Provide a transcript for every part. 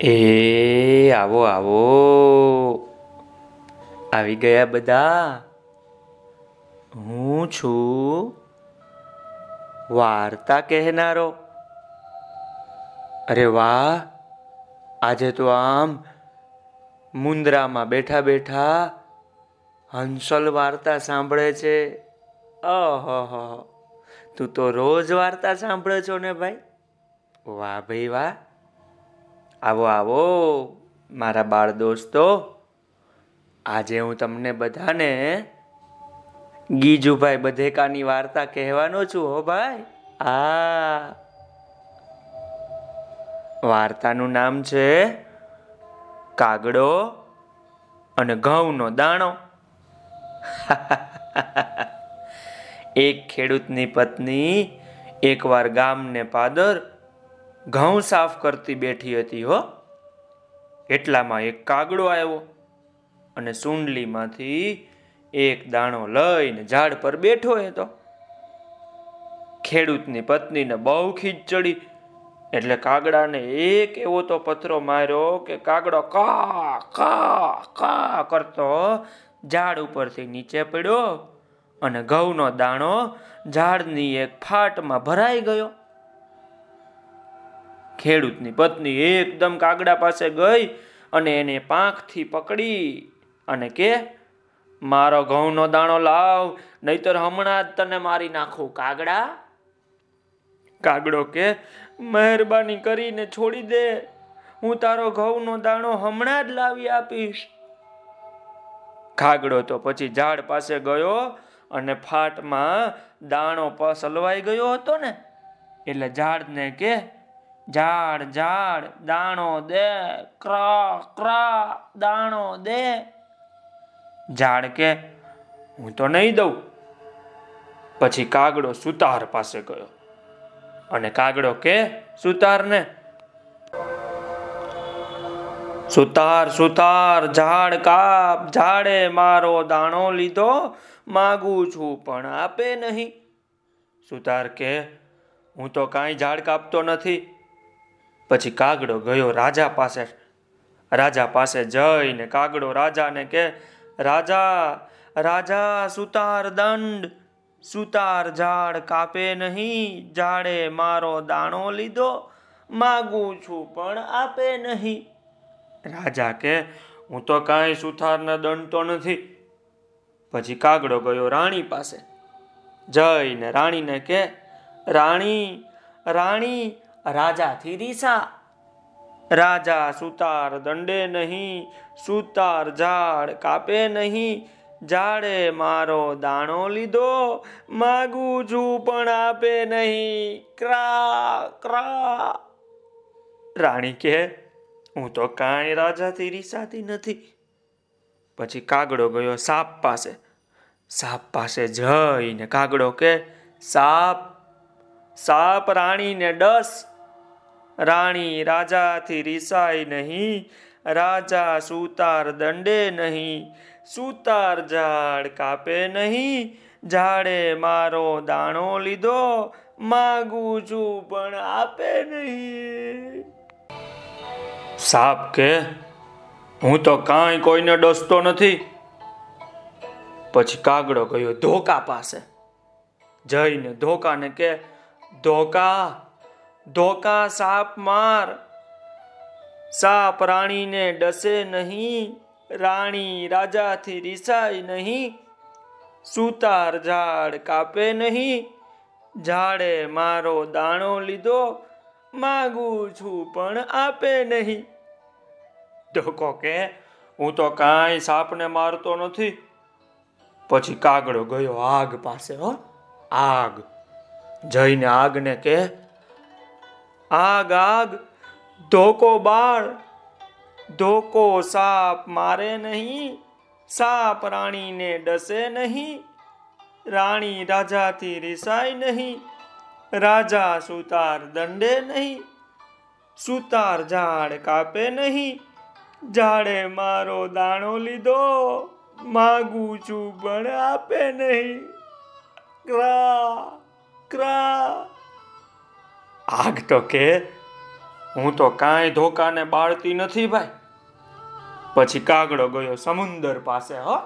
એ, આવો આવો. આવી ગયા બધા. હું છું વાર્તા કહેનારો. અરે વાહ, આજે તો આમ મુંદ્રામાં બેઠા બેઠા હંસલ વાર્તા સાંભળે છે. અહ તું તો રોજ વાર્તા સાંભળે છો ને ભાઈ? વાહ ભાઈ, વાહ. આવો આવો, મારા બાળ દોસ્તો. આજે હું તમને બધાને ગીજુભાઈ બધેકાની વાર્તા કહેવાનો છું, હો ભાઈ. આ વાર્તાનું નામ છે કાગડો અને ઘઉંનો દાણો. એક ખેડૂતની પત્ની, એકવાર ગામને પાદર ઘઉં સાફ કરતી બેઠી હતી હો. એટલામાં એક કાગડો આવ્યો અને સુંડલીમાંથી એક દાણો લઈને ઝાડ પર બેઠો હતો. ખેડૂતની પત્નીને બહુ ખીચ ચડી એટલે કાગડાને એક એવો તો પથરો માર્યો કે કાગડો કા કા કા કરતો ઝાડ ઉપરથી નીચે પડ્યો અને ઘઉંનો દાણો ઝાડની એક ફાટમાં ભરાઈ ગયો. ખેડૂતની પત્ની એકદમ કાગડા પાસે ગઈ અને એને પાંખથી પકડી અને કે, મારો ઘઉંનો દાણો લાવ, નહીતર હમણાં જ તને મારી નાખું કાગડા. કાગડો કે, મહેરબાની કરીને છોડી દે, હું તારો ઘઉંનો દાણો હમણાં જ લાવી આપીશ. કાગડો તો પછી ઝાડ પાસે ગયો અને ફાટમાં દાણો પસલવાઈ ગયો હતો ને, એટલે ઝાડને કે ઝાડ ઝાડ, દાણો દે, ક્રા ક્રા, દાણો દે. ઝાડ કે, હું તો નહીં દઉં. પછી કાગડો સુતાર પાસે ગયો. અને કાગડો કે, સુતારને. સુતાર સુતાર, ઝાડ કાપ, ઝાડે મારો દાણો લીધો. માગું છું પણ આપે નહીં. સુતાર કે, હું તો કાંઈ ઝાડ કાપતો નથી. પછી કાગડો ગયો રાજા પાસે. રાજા પાસે જઈને કાગડો રાજાને કે, રાજા રાજા, સુતાર દંડ. સુતાર ઝાડ કાપે નહીં, ઝાડે મારો દાણો લીધો. માગું છું પણ આપે નહીં. રાજા કે, હું તો કાંઈ સુથારના દંડ તો નથી. પછી કાગડો ગયો રાણી પાસે. જઈને રાણીને કે, રાણી રાણી રાજાથી રીસા. રાજા સુતાર દંડે નહીં, સુતાર ઝાડ કાપે નહીં, ઝાડે મારો દાણો લીધો, માગું છું પણ આપે નહીં. ક્રા ક્રા. રાણી કે હું તો કાંઈ રાજાથી રીસાતી નથી. પછી કાગડો ગયો સાપ પાસે. સાપ પાસે જઈને કાગડો કે સાપ સાપ રાણીને ડસ. રાણી રાજાથી રીસાય નહીં, રાજા સુતાર દંડે નહીં, સુતાર ઝાડ કાપે નહીં, ઝાડે મારો દાણો લીધો, માગું છું પણ આપે નહીં. સાપ કે, હું તો કાંઈ કોઈને ડસતો નથી. પછી કાગડો ગયો ધોકા પાસે. જઈને ધોકાને કે, ધોકા ધોકા સાપ માર. સાપ રાણીને ડસે નહીં, રાણી રાજાથી રીસાય નહીં. સુતાર ઝાડ કાપે નહીં, ઝાડે મારો દાણો લીધો, માગું છું પણ આપે નહીં. ધોકો કે, હું તો કાંઈ સાપને મારતો નથી. પછી કાગડો ગયો આગ પાસે હો, આગ. જઈને આગને કે આગ આગ, ધોકો બાળ, ધોકો સાપ મારે નહીં, સાપ રાણીને ડસે નહીં, રાણી રાજાથી રિસાય નહીં, રાજા સુતાર દંડે નહીં, સુતાર ઝાડ કાપે નહીં, ઝાડે મારો દાણો લીધો, માગું છું પણ આપે નહીં. ક્રા આગ તો કે. હું તો કાંઈ ધોકાને બાળતી નથી ભાઈ. પછી કાગડો ગયો સમુંદર પાસે, હો.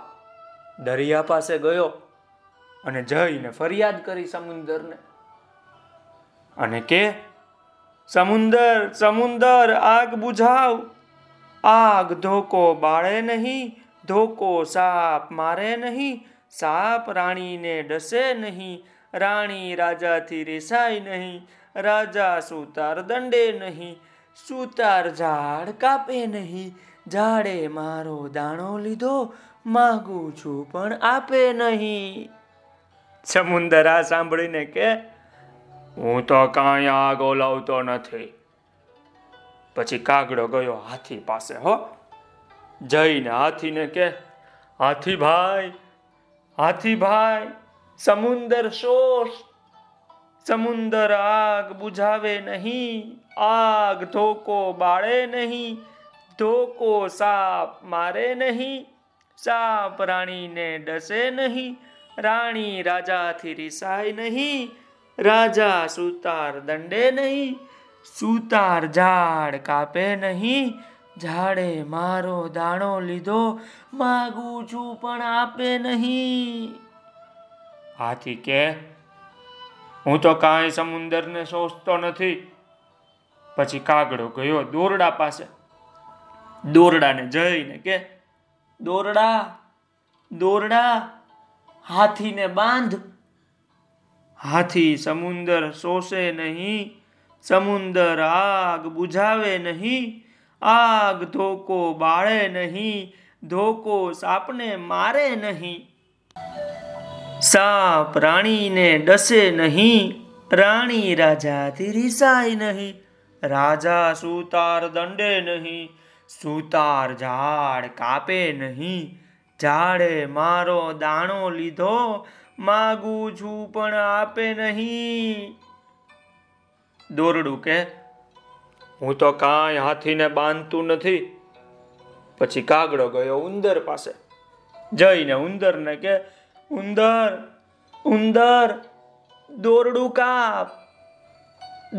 દરિયા પાસે ગયો અને જઈને ફરિયાદ કરી સમુંદરને. અને કે, સમુંદર સમુંદર, આગ બુઝાવ. આગ ધોકો બાળે નહીં, ધોકો સાપ મારે નહીં, સાપ રાણીને ડસે નહીં, રાણી રાજાથી રેસાય નહીં રાજા સુતાર દંડે નહીં, સુતાર ઝાડ કાપે નહીં. ઝાડે મારો દાણો લીધો, માગું છું પણ આપે નહીં. સમુંદર આ સાંભળીને કે, હું તો કાંઈ આગ ઓલાવતો નથી. પછી કાગડો ગયો હાથી પાસે, હો. જઈને હાથીને કે હાથી ભાઈ હાથી ભાઈ સમુંદર શોષ. સમુંદર આગ બુઝાવે નહીં, આગ ધોકો બાળે નહીં, ધોકો સાપ મારે નહીં, સાપ રાણીને ડસે નહીં, રાણી રાજાથી રિસાય નહીં, રાજા સુતાર દંડે નહીં, સુતાર ઝાડ કાપે નહીં, ઝાડે મારો દાણો લીધો, માગું છું પણ આપે નહીં. હાથી કે હું તો કાંઈ સમુંદરને સોચતો નથી. પછી કાગડો ગયો દોરડા પાસે. દોરડાને જઈને કે, દોરડા દોરડા, હાથીને બાંધ. હાથી સમુંદર શોષે નહીં, સમુંદર આગ બુઝાવે નહીં, આગ ધોકો બાળે નહીં, ધોકો સાપને મારે નહીં. સાપ રાણીને ડસે નહીં, રાણી રાજાથી રિસાય નહીં, રાજા સુતાર દંડે નહીં, સુતાર ઝાડ કાપે નહીં, ઝાડે મારો દાણો લીધો, માગું છું પણ આપે નહીં. દોરડું કે, હું તો કાંઈ હાથીને બાંધતું નથી. પછી કાગડો ગયો ઉંદર પાસે. જઈને ઉંદરને કે ઉંદર ઉંદર, દોરડું કાપ.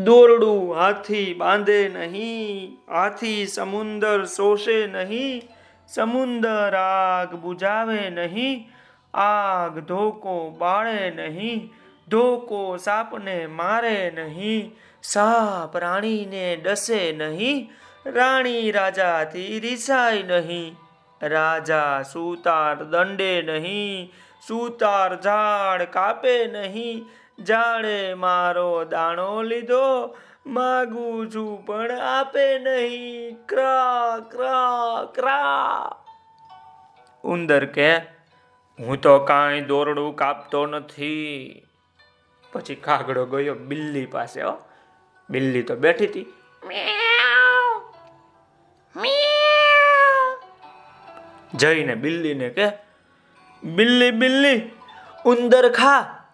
દોરડું હાથી બાંધે નહીં, હાથી સમુંદર શોષે નહીં, સમુંદર આગ બુજાવે નહીં, આગ ધોકો બાળે નહીં, ધોકો સાપને મારે નહીં, સાપ રાણીને ડસે નહીં, રાણી રાજાથી રિસાય નહીં, રાજા સુતાર દંડે નહીં સુતાર ઝાડ કાપે નહીં. ઝાડે મારો દાણો લીધો, માગું છું પણ આપે નહીં. ક્રા ક્રા ક્રા. ઉંદર કે હું તો કાંઈ દોરડું કાપતો નથી. પછી કાગડો ગયો બિલ્લી પાસે, હો. બિલ્લી તો બેઠી હતી. જઈને બિલ્લીને કે બિલ્લી બિલ્લી, ઉંદર ખા.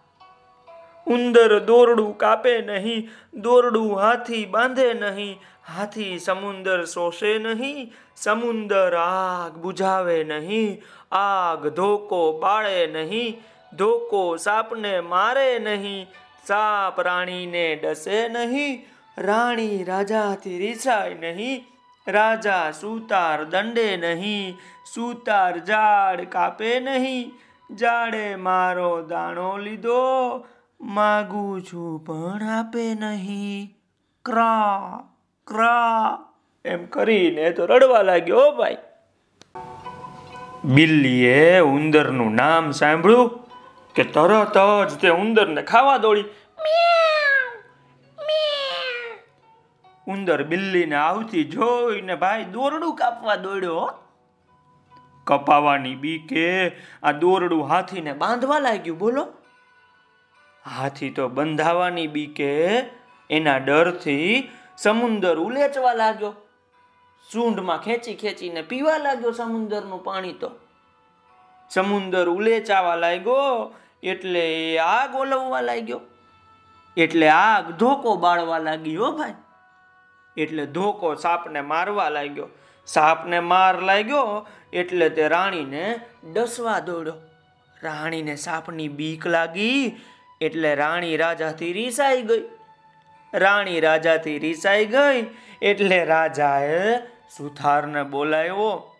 ઉંદર દોરડું કાપે નહીં, દોરડું હાથી બાંધે નહીં, હાથી સમુંદર શોષે નહીં, સમુંદર આગ બુઝાવે નહીં, આગ ધોકો બાળે નહીં, ધોકો સાપને મારે નહીં, સાપ રાણીને ડસે નહીં, રાણી રાજાથી રીસાય નહીં રાજા સુતાર દંડે નહીં, સુતાર ઝાડ કાપે નહીં. ઝાડે મારો દાણો લીધો, માગું છું પણ આપે નહીં. ક્રા ક્રા. એમ કરીને તો રડવા લાગ્યો ભાઈ. બિલ્લીએ ઉંદરનું નામ સાંભળ્યું કે તરત જ તે ઉંદરને ખાવા દોડી. ઉંદર બિલ્લીને આવતી જોઈને ભાઈ દોરડું કાપવા દોડ્યો. કપાવાની બીકે આ દોરડું હાથીને બાંધવા લાગ્યું, બોલો. હાથી તો બંધાવાની બીકે એના ડરથી સમુંદર ઉલેચવા લાગ્યો. સૂંઢમાં ખેંચી ખેંચીને પીવા લાગ્યો સમુંદરનું પાણી તો. સમુંદર ઉલેચાવા લાગ્યો એટલે આગ ઓલવવા લાગ્યો. એટલે આગ ધોકો બાળવા લાગી હો ભાઈ. એટલે ધોકો સાપને મારવા લાગ્યો. સાપને માર લાગ્યો એટલે તે રાણીને ડસવા દોડ્યો. રાણીને સાપની બીક લાગી એટલે રાણી રાજાથી રીસાઈ ગઈ. રાણી રાજાથી રીસાઈ ગઈ એટલે રાજાએ સુથારને બોલાવ્યો.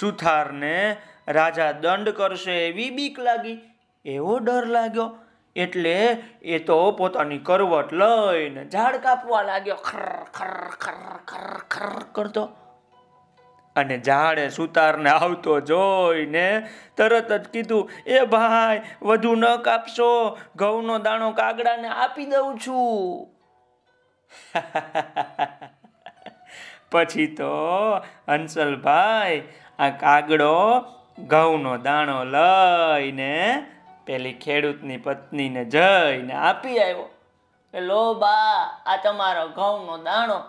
સુથારને રાજા દંડ કરશે એવી બીક લાગી. એવો ડર લાગ્યો. એટલે એ તો પોતાની કરવટ લઈને ઝાડ કાપવા લાગ્યો. ખર ખર ખર ખર ખર કરતો. અને ઝાડે સુતારને આવતો જોઈને તરત જ કીધું, એ ભાઈ, વધુ ન કાપશો. ઘઉંનો દાણો કાગડાને આપી દઉં છું. પછી તો હંસલભાઈ આ કાગડો ઘઉંનો દાણો લઈને પેલી ખેડૂતની પત્નીને જઈને આપી આવ્યો. કે લો બા, આ તમારો ઘઉંનો દાણો.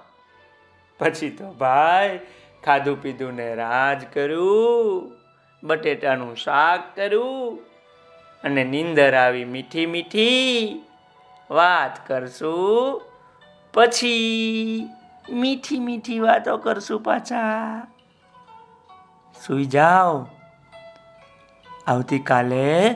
પછી તો ભાઈ, ખાધું પીધું ને રાજ કર્યું, બટેટાનું શાક કર્યું, અને નીંદર આવી મીઠી મીઠી વાત કરશું. પછી મીઠી મીઠી વાતો કરશું પાછા. સુઈ જાઓ. આવતીકાલે